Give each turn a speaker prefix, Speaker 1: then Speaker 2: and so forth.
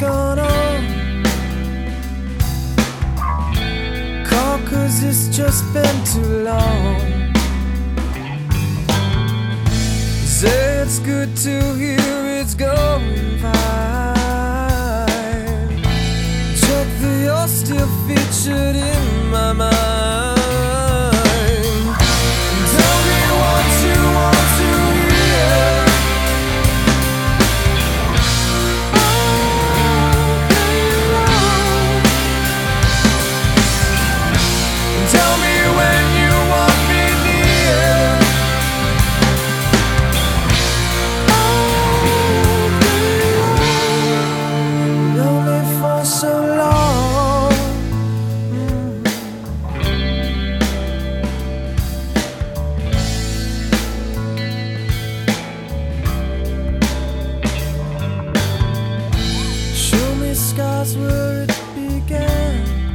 Speaker 1: gone on. Call cause it's just been too long. Say it's good to hear it's going fine. Check that you're still featured in my mind. Scars where it began.